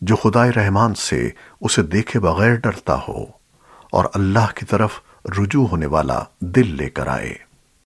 جو خدائے رحمان سے اسے دیکھے بغیر ڈرتا ہو اور اللہ کی طرف رجوع ہونے والا دل لے کر آئے۔